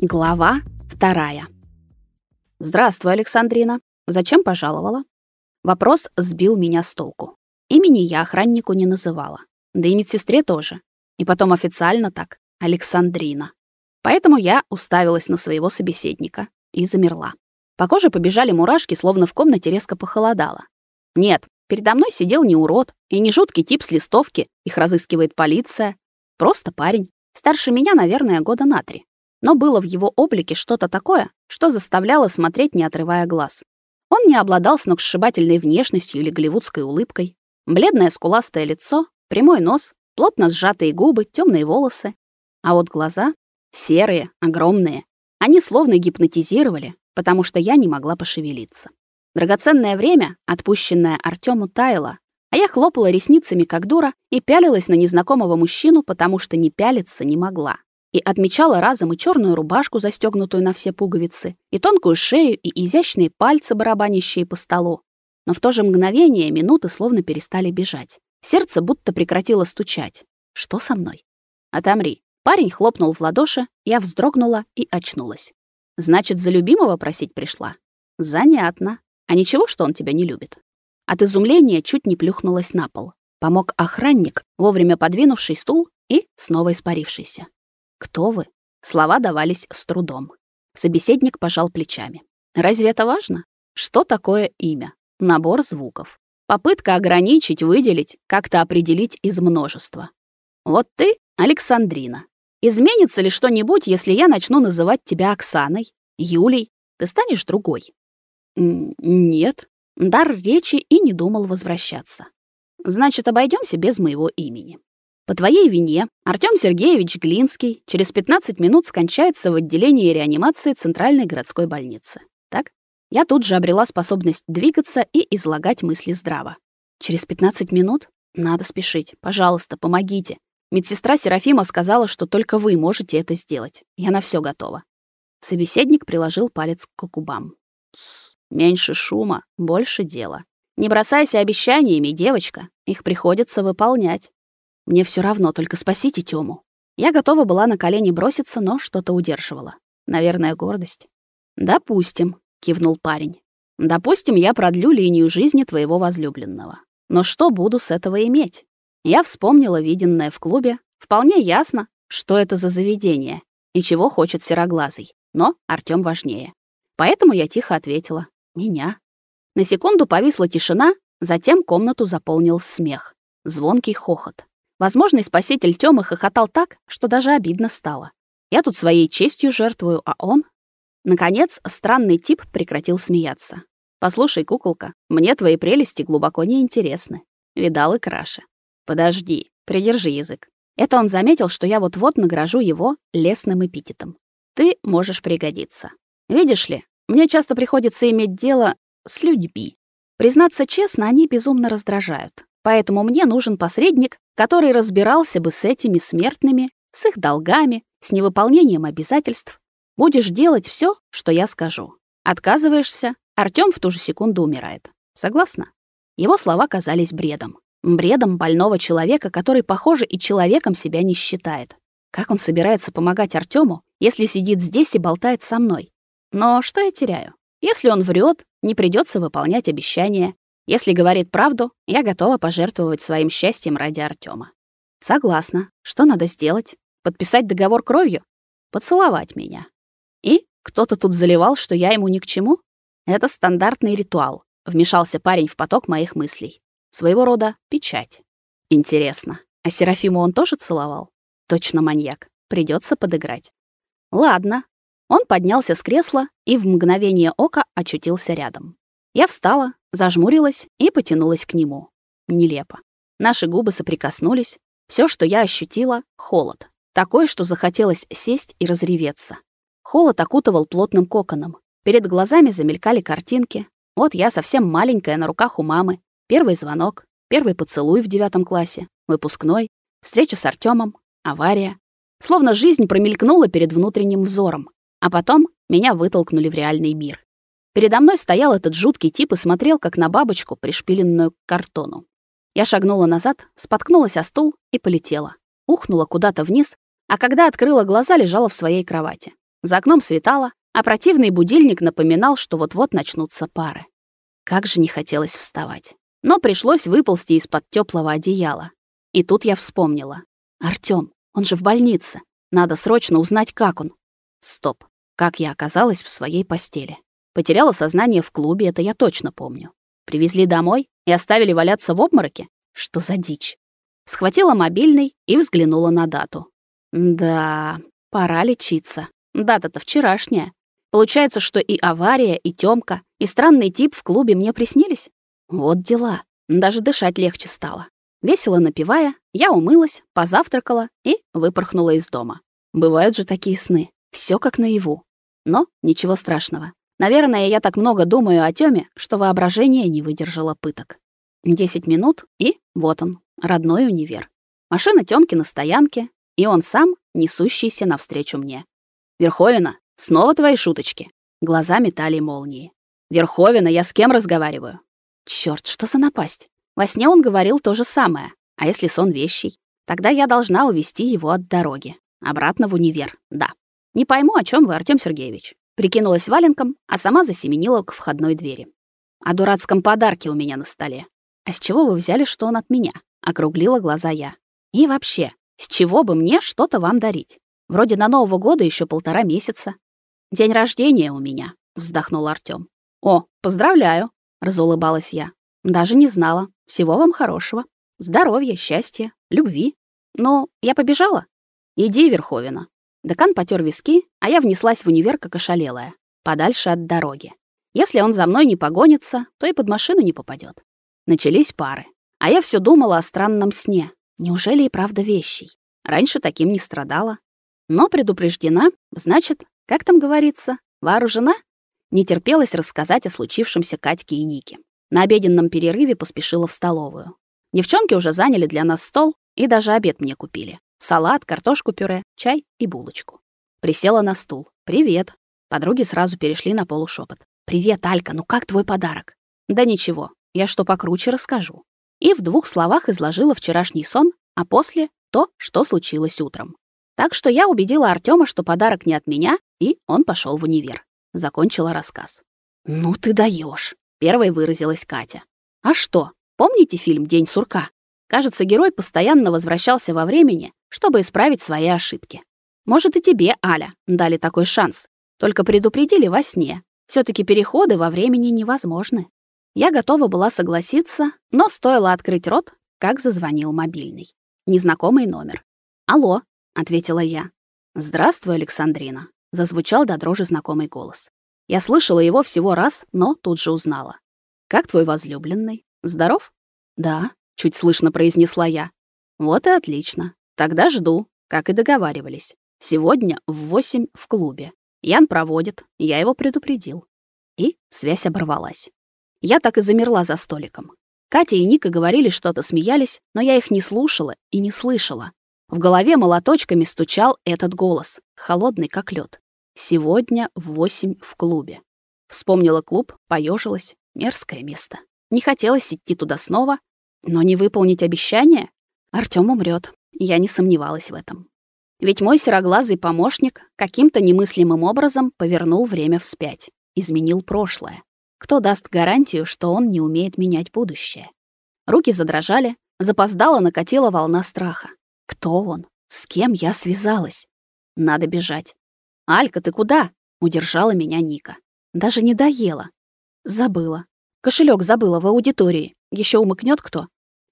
Глава вторая. Здравствуй, Александрина. Зачем пожаловала? Вопрос сбил меня с толку. Имени я охраннику не называла, да и медсестре тоже. И потом официально так Александрина. Поэтому я уставилась на своего собеседника и замерла. По коже побежали мурашки, словно в комнате резко похолодало. Нет, передо мной сидел не урод и не жуткий тип с листовки, их разыскивает полиция. Просто парень, старше меня, наверное, года на три но было в его облике что-то такое, что заставляло смотреть, не отрывая глаз. Он не обладал сногсшибательной внешностью или голливудской улыбкой. Бледное скуластое лицо, прямой нос, плотно сжатые губы, темные волосы. А вот глаза серые, огромные. Они словно гипнотизировали, потому что я не могла пошевелиться. Драгоценное время, отпущенное Артёму, таяло, а я хлопала ресницами как дура и пялилась на незнакомого мужчину, потому что не пялиться не могла и отмечала разом и черную рубашку, застегнутую на все пуговицы, и тонкую шею, и изящные пальцы, барабанящие по столу. Но в то же мгновение минуты словно перестали бежать. Сердце будто прекратило стучать. Что со мной? Отомри. Парень хлопнул в ладоши, я вздрогнула и очнулась. Значит, за любимого просить пришла? Занятно. А ничего, что он тебя не любит? От изумления чуть не плюхнулась на пол. Помог охранник, вовремя подвинувший стул и снова испарившийся. «Кто вы?» Слова давались с трудом. Собеседник пожал плечами. «Разве это важно? Что такое имя? Набор звуков. Попытка ограничить, выделить, как-то определить из множества. Вот ты Александрина. Изменится ли что-нибудь, если я начну называть тебя Оксаной, Юлей? Ты станешь другой?» «Нет». Дар речи и не думал возвращаться. «Значит, обойдемся без моего имени. По твоей вине Артём Сергеевич Глинский через 15 минут скончается в отделении реанимации Центральной городской больницы. Так? Я тут же обрела способность двигаться и излагать мысли здраво. Через 15 минут? Надо спешить. Пожалуйста, помогите. Медсестра Серафима сказала, что только вы можете это сделать. Я на все готова. Собеседник приложил палец к губам. меньше шума, больше дела. Не бросайся обещаниями, девочка. Их приходится выполнять. Мне все равно, только спасите Тёму. Я готова была на колени броситься, но что-то удерживала. Наверное, гордость. Допустим, кивнул парень. Допустим, я продлю линию жизни твоего возлюбленного. Но что буду с этого иметь? Я вспомнила виденное в клубе. Вполне ясно, что это за заведение и чего хочет сероглазый. Но Артём важнее. Поэтому я тихо ответила: "Меня". На секунду повисла тишина, затем комнату заполнил смех, звонкий хохот. Возможный спаситель Тёмы хохотал так, что даже обидно стало. Я тут своей честью жертвую, а он... Наконец, странный тип прекратил смеяться. «Послушай, куколка, мне твои прелести глубоко не интересны. Видал и краше. Подожди, придержи язык. Это он заметил, что я вот-вот награжу его лесным эпитетом. Ты можешь пригодиться. Видишь ли, мне часто приходится иметь дело с людьми. Признаться честно, они безумно раздражают. Поэтому мне нужен посредник, который разбирался бы с этими смертными, с их долгами, с невыполнением обязательств. Будешь делать все, что я скажу. Отказываешься, Артём в ту же секунду умирает. Согласна? Его слова казались бредом. Бредом больного человека, который, похоже, и человеком себя не считает. Как он собирается помогать Артёму, если сидит здесь и болтает со мной? Но что я теряю? Если он врет, не придется выполнять обещания, если говорит правду, я готова пожертвовать своим счастьем ради Артема. Согласна. Что надо сделать? Подписать договор кровью? Поцеловать меня. И кто-то тут заливал, что я ему ни к чему? Это стандартный ритуал. Вмешался парень в поток моих мыслей. Своего рода печать. Интересно, а Серафиму он тоже целовал? Точно маньяк. Придется подыграть. Ладно. Он поднялся с кресла и в мгновение ока очутился рядом. Я встала, зажмурилась и потянулась к нему. Нелепо. Наши губы соприкоснулись. Все, что я ощутила — холод. Такой, что захотелось сесть и разреветься. Холод окутывал плотным коконом. Перед глазами замелькали картинки. Вот я совсем маленькая на руках у мамы. Первый звонок, первый поцелуй в девятом классе, выпускной, встреча с Артемом, авария. Словно жизнь промелькнула перед внутренним взором, а потом меня вытолкнули в реальный мир. Передо мной стоял этот жуткий тип и смотрел, как на бабочку, пришпиленную к картону. Я шагнула назад, споткнулась о стул и полетела. Ухнула куда-то вниз, а когда открыла глаза, лежала в своей кровати. За окном светало, а противный будильник напоминал, что вот-вот начнутся пары. Как же не хотелось вставать. Но пришлось выползти из-под теплого одеяла. И тут я вспомнила. Артём, он же в больнице. Надо срочно узнать, как он. Стоп. Как я оказалась в своей постели? Потеряла сознание в клубе, это я точно помню. Привезли домой и оставили валяться в обмороке? Что за дичь? Схватила мобильный и взглянула на дату. Да, пора лечиться. Дата-то вчерашняя. Получается, что и авария, и Тёмка, и странный тип в клубе мне приснились? Вот дела. Даже дышать легче стало. Весело напивая, я умылась, позавтракала и выпорхнула из дома. Бывают же такие сны. Все как наяву. Но ничего страшного. Наверное, я так много думаю о Тёме, что воображение не выдержало пыток. Десять минут, и вот он, родной универ. Машина Тёмки на стоянке, и он сам, несущийся навстречу мне. «Верховина, снова твои шуточки?» Глаза метали молнии. «Верховина, я с кем разговариваю?» Чёрт, что за напасть? Во сне он говорил то же самое. А если сон вещий? Тогда я должна увести его от дороги. Обратно в универ, да. Не пойму, о чем вы, Артём Сергеевич. Прикинулась валенком, а сама засеменила к входной двери. О дурацком подарке у меня на столе. А с чего вы взяли, что он от меня? Округлила глаза я. И вообще, с чего бы мне что-то вам дарить? Вроде на Нового года еще полтора месяца. День рождения у меня, вздохнул Артём. О, поздравляю, разулыбалась я. Даже не знала. Всего вам хорошего. Здоровья, счастья, любви. Но я побежала. Иди, Верховина. Декан потер виски, а я внеслась в универ как ошалелая, подальше от дороги. Если он за мной не погонится, то и под машину не попадет. Начались пары. А я все думала о странном сне. Неужели и правда вещий? Раньше таким не страдала. Но предупреждена, значит, как там говорится, вооружена? Не терпелось рассказать о случившемся Катьке и Нике. На обеденном перерыве поспешила в столовую. Девчонки уже заняли для нас стол и даже обед мне купили. Салат, картошку-пюре, чай и булочку. Присела на стул. «Привет». Подруги сразу перешли на полушепот. «Привет, Алька, ну как твой подарок?» «Да ничего, я что покруче расскажу». И в двух словах изложила вчерашний сон, а после — то, что случилось утром. Так что я убедила Артема, что подарок не от меня, и он пошел в универ. Закончила рассказ. «Ну ты даешь, первой выразилась Катя. «А что, помните фильм «День сурка»? Кажется, герой постоянно возвращался во времени, чтобы исправить свои ошибки. Может, и тебе, Аля, дали такой шанс. Только предупредили во сне. все таки переходы во времени невозможны. Я готова была согласиться, но стоило открыть рот, как зазвонил мобильный. Незнакомый номер. «Алло», — ответила я. «Здравствуй, Александрина», — зазвучал до дрожи знакомый голос. Я слышала его всего раз, но тут же узнала. «Как твой возлюбленный? Здоров?» «Да», — чуть слышно произнесла я. «Вот и отлично. Тогда жду, как и договаривались. Сегодня в восемь в клубе. Ян проводит, я его предупредил». И связь оборвалась. Я так и замерла за столиком. Катя и Ника говорили что-то, смеялись, но я их не слушала и не слышала. В голове молоточками стучал этот голос, холодный как лед. Сегодня в восемь в клубе. Вспомнила клуб, поежилась. Мерзкое место. Не хотелось идти туда снова, но не выполнить обещание? Артём умрет. Я не сомневалась в этом. Ведь мой сероглазый помощник каким-то немыслимым образом повернул время вспять, изменил прошлое. Кто даст гарантию, что он не умеет менять будущее? Руки задрожали, запоздала накатила волна страха. Кто он? С кем я связалась? Надо бежать. «Алька, ты куда?» — удержала меня Ника. Даже не доела. Забыла. Кошелек забыла в аудитории. Еще умыкнет кто?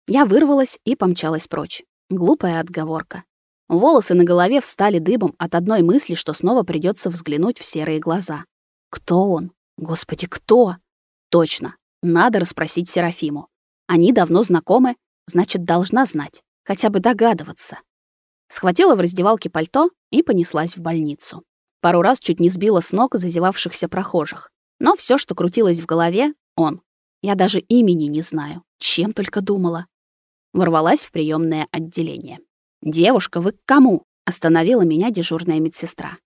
Я вырвалась и помчалась прочь. Глупая отговорка. Волосы на голове встали дыбом от одной мысли, что снова придется взглянуть в серые глаза. Кто он? Господи, кто? Точно. Надо расспросить Серафиму. Они давно знакомы, значит, должна знать, хотя бы догадываться. Схватила в раздевалке пальто и понеслась в больницу. Пару раз чуть не сбила с ног зазевавшихся прохожих. Но все, что крутилось в голове, он. Я даже имени не знаю, чем только думала. Ворвалась в приемное отделение. «Девушка, вы к кому?» — остановила меня дежурная медсестра.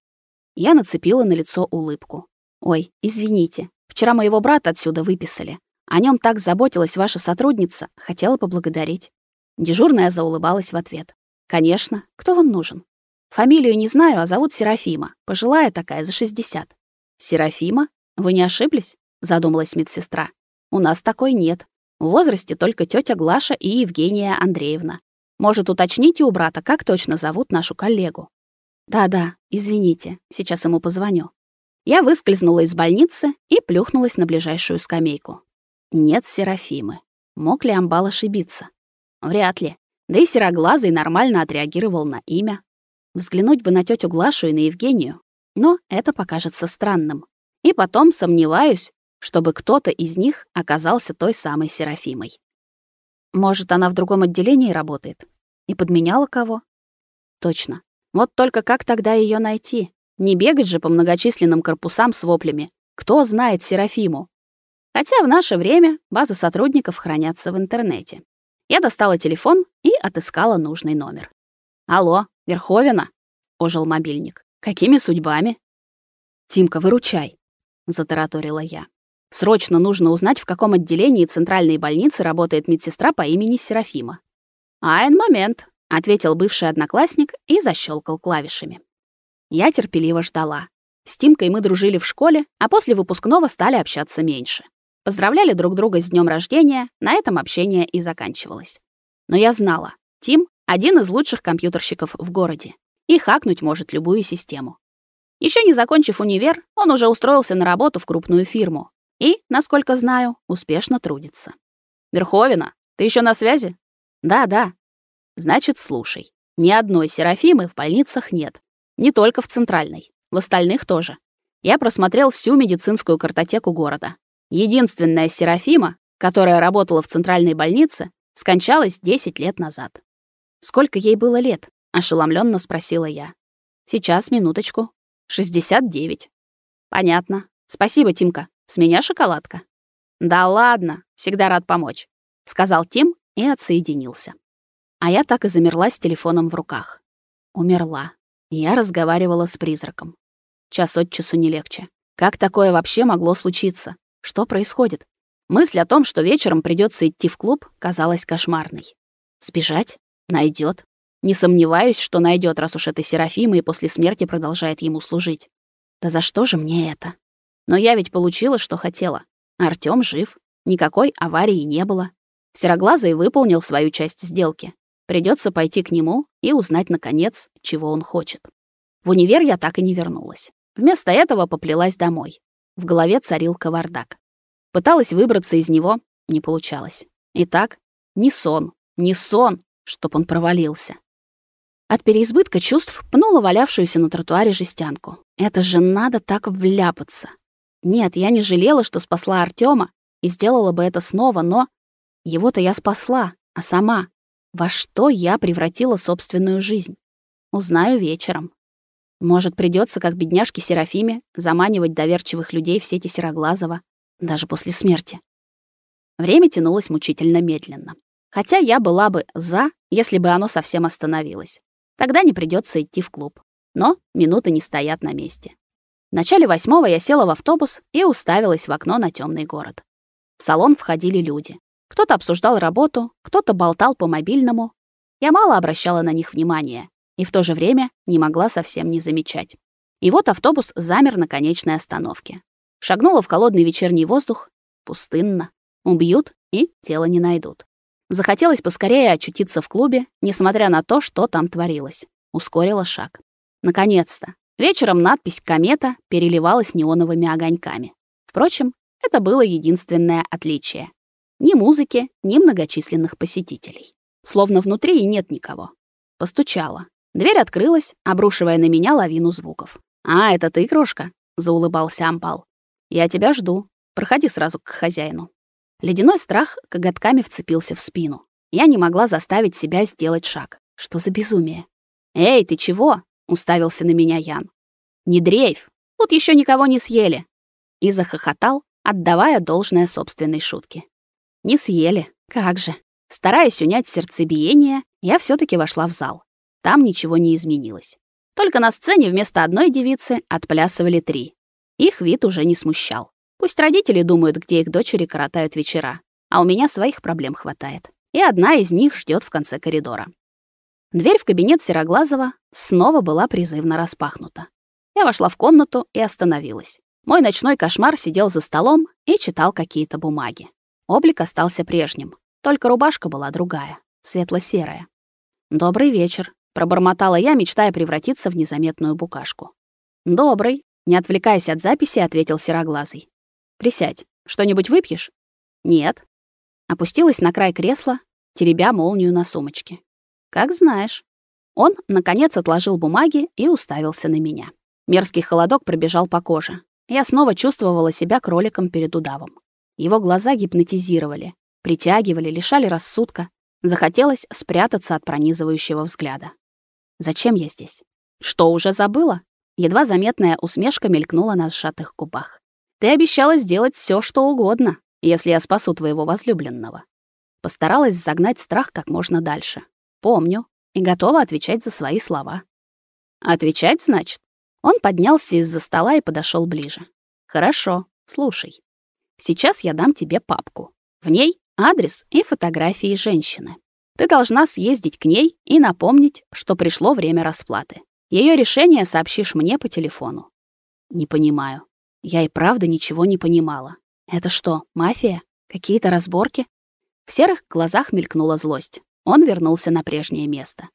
Я нацепила на лицо улыбку. «Ой, извините, вчера моего брата отсюда выписали. О нем так заботилась ваша сотрудница, хотела поблагодарить». Дежурная заулыбалась в ответ. «Конечно, кто вам нужен?» Фамилию не знаю, а зовут Серафима. Пожилая такая, за 60. Серафима? Вы не ошиблись? Задумалась медсестра. У нас такой нет. В возрасте только тетя Глаша и Евгения Андреевна. Может, уточните у брата, как точно зовут нашу коллегу? Да-да, извините, сейчас ему позвоню. Я выскользнула из больницы и плюхнулась на ближайшую скамейку. Нет Серафимы. Мог ли Амбал ошибиться? Вряд ли. Да и сероглазый нормально отреагировал на имя. Взглянуть бы на тетю Глашу и на Евгению. Но это покажется странным. И потом сомневаюсь, чтобы кто-то из них оказался той самой Серафимой. Может, она в другом отделении работает и подменяла кого? Точно. Вот только как тогда ее найти? Не бегать же по многочисленным корпусам с воплями. Кто знает Серафиму? Хотя в наше время базы сотрудников хранятся в интернете. Я достала телефон и отыскала нужный номер. «Алло, Верховина?» — ожил мобильник. «Какими судьбами?» «Тимка, выручай», — затараторила я. Срочно нужно узнать, в каком отделении центральной больницы работает медсестра по имени Серафима. «Айн момент», — ответил бывший одноклассник и защелкал клавишами. Я терпеливо ждала. С Тимкой мы дружили в школе, а после выпускного стали общаться меньше. Поздравляли друг друга с днем рождения, на этом общение и заканчивалось. Но я знала, Тим — один из лучших компьютерщиков в городе и хакнуть может любую систему. Еще не закончив универ, он уже устроился на работу в крупную фирму, и, насколько знаю, успешно трудится. Верховина, ты еще на связи? Да, да. Значит, слушай. Ни одной Серафимы в больницах нет. Не только в центральной, в остальных тоже. Я просмотрел всю медицинскую картотеку города. Единственная Серафима, которая работала в центральной больнице, скончалась 10 лет назад. Сколько ей было лет? ошеломленно спросила я. Сейчас, минуточку. 69. Понятно. Спасибо, Тимка. С меня шоколадка. Да ладно, всегда рад помочь, сказал Тим и отсоединился. А я так и замерла с телефоном в руках. Умерла. Я разговаривала с призраком. Час от часу не легче. Как такое вообще могло случиться? Что происходит? Мысль о том, что вечером придется идти в клуб, казалась кошмарной. Сбежать? Найдет. Не сомневаюсь, что найдет, раз уж это Серафима и после смерти продолжает ему служить. Да за что же мне это? Но я ведь получила, что хотела. Артём жив, никакой аварии не было. Сероглазый выполнил свою часть сделки. Придется пойти к нему и узнать, наконец, чего он хочет. В универ я так и не вернулась. Вместо этого поплелась домой. В голове царил кавардак. Пыталась выбраться из него, не получалось. Итак, не сон, не сон, чтоб он провалился. От переизбытка чувств пнула валявшуюся на тротуаре жестянку. Это же надо так вляпаться. Нет, я не жалела, что спасла Артема и сделала бы это снова, но его-то я спасла, а сама во что я превратила собственную жизнь? Узнаю вечером. Может, придется, как бедняжке Серафиме, заманивать доверчивых людей в сети Сероглазого, даже после смерти. Время тянулось мучительно медленно. Хотя я была бы за, если бы оно совсем остановилось. Тогда не придется идти в клуб. Но минуты не стоят на месте. В начале восьмого я села в автобус и уставилась в окно на темный город. В салон входили люди. Кто-то обсуждал работу, кто-то болтал по мобильному. Я мало обращала на них внимания и в то же время не могла совсем не замечать. И вот автобус замер на конечной остановке. Шагнула в холодный вечерний воздух. Пустынно. Убьют и тело не найдут. Захотелось поскорее очутиться в клубе, несмотря на то, что там творилось. Ускорила шаг. Наконец-то. Вечером надпись «Комета» переливалась неоновыми огоньками. Впрочем, это было единственное отличие. Ни музыки, ни многочисленных посетителей. Словно внутри и нет никого. Постучала. Дверь открылась, обрушивая на меня лавину звуков. «А, это ты, крошка?» — заулыбался Ампал. «Я тебя жду. Проходи сразу к хозяину». Ледяной страх коготками вцепился в спину. Я не могла заставить себя сделать шаг. Что за безумие? «Эй, ты чего?» Уставился на меня Ян. Не дрейф, тут еще никого не съели. И захохотал, отдавая должное собственной шутке. Не съели, как же. Стараясь унять сердцебиение, я все таки вошла в зал. Там ничего не изменилось. Только на сцене вместо одной девицы отплясывали три. Их вид уже не смущал. Пусть родители думают, где их дочери коротают вечера, а у меня своих проблем хватает. И одна из них ждет в конце коридора. Дверь в кабинет Сероглазова снова была призывно распахнута. Я вошла в комнату и остановилась. Мой ночной кошмар сидел за столом и читал какие-то бумаги. Облик остался прежним, только рубашка была другая, светло-серая. «Добрый вечер», — пробормотала я, мечтая превратиться в незаметную букашку. «Добрый», — не отвлекаясь от записи, ответил Сероглазый. «Присядь. Что-нибудь выпьешь?» «Нет». Опустилась на край кресла, теребя молнию на сумочке. «Как знаешь». Он, наконец, отложил бумаги и уставился на меня. Мерзкий холодок пробежал по коже. Я снова чувствовала себя кроликом перед удавом. Его глаза гипнотизировали, притягивали, лишали рассудка. Захотелось спрятаться от пронизывающего взгляда. Зачем я здесь? Что, уже забыла? Едва заметная усмешка мелькнула на сжатых губах. Ты обещала сделать все, что угодно, если я спасу твоего возлюбленного. Постаралась загнать страх как можно дальше. Помню и готова отвечать за свои слова. Отвечать, значит? Он поднялся из-за стола и подошел ближе. Хорошо, слушай. Сейчас я дам тебе папку. В ней адрес и фотографии женщины. Ты должна съездить к ней и напомнить, что пришло время расплаты. Ее решение сообщишь мне по телефону. Не понимаю. Я и правда ничего не понимала. Это что, мафия? Какие-то разборки? В серых глазах мелькнула злость. Он вернулся на прежнее место.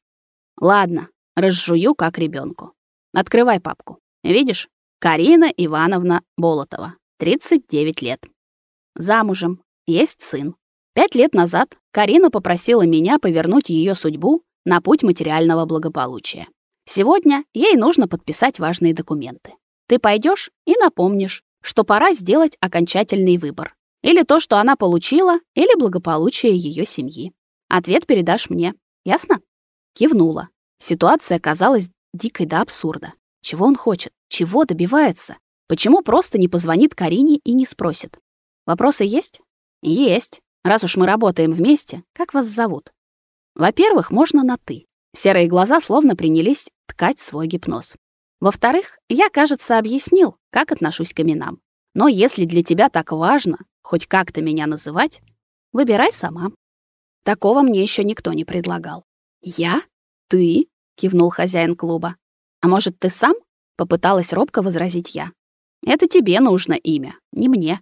Ладно, разжую как ребенку. Открывай папку. Видишь? Карина Ивановна Болотова, 39 лет. Замужем, есть сын. Пять лет назад Карина попросила меня повернуть ее судьбу на путь материального благополучия. Сегодня ей нужно подписать важные документы. Ты пойдешь и напомнишь, что пора сделать окончательный выбор. Или то, что она получила, или благополучие ее семьи. Ответ передашь мне. Ясно? Кивнула. Ситуация казалась дикой до абсурда. Чего он хочет? Чего добивается? Почему просто не позвонит Карине и не спросит? Вопросы есть? Есть. Раз уж мы работаем вместе, как вас зовут? Во-первых, можно на «ты». Серые глаза словно принялись ткать свой гипноз. Во-вторых, я, кажется, объяснил, как отношусь к именам. Но если для тебя так важно хоть как-то меня называть, выбирай сама. Такого мне еще никто не предлагал. Я? Ты? кивнул хозяин клуба. А может, ты сам? попыталась робко возразить я. Это тебе нужно имя, не мне.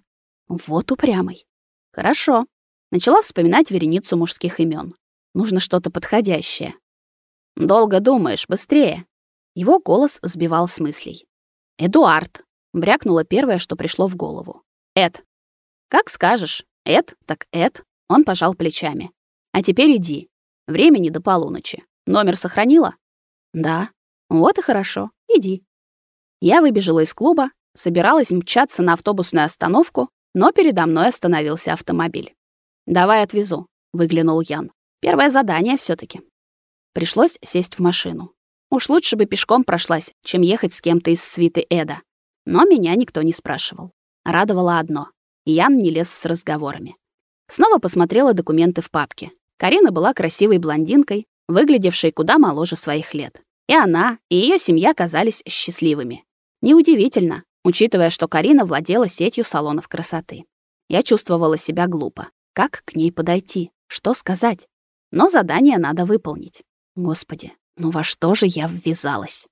Вот упрямый. Хорошо. Начала вспоминать вереницу мужских имен. Нужно что-то подходящее. Долго думаешь, быстрее. Его голос сбивал с мыслей. Эдуард. Брякнуло первое, что пришло в голову. Эд. Как скажешь. Эд, так Эд. Он пожал плечами. А теперь иди. Времени до полуночи. Номер сохранила? Да. Вот и хорошо. Иди. Я выбежала из клуба, собиралась мчаться на автобусную остановку, но передо мной остановился автомобиль. «Давай отвезу», — выглянул Ян. «Первое задание все таки Пришлось сесть в машину. Уж лучше бы пешком прошлась, чем ехать с кем-то из свиты Эда. Но меня никто не спрашивал. Радовало одно. Ян не лез с разговорами. Снова посмотрела документы в папке. Карина была красивой блондинкой, выглядевшей куда моложе своих лет. И она, и ее семья казались счастливыми. Неудивительно, учитывая, что Карина владела сетью салонов красоты. Я чувствовала себя глупо. Как к ней подойти? Что сказать? Но задание надо выполнить. Господи, ну во что же я ввязалась?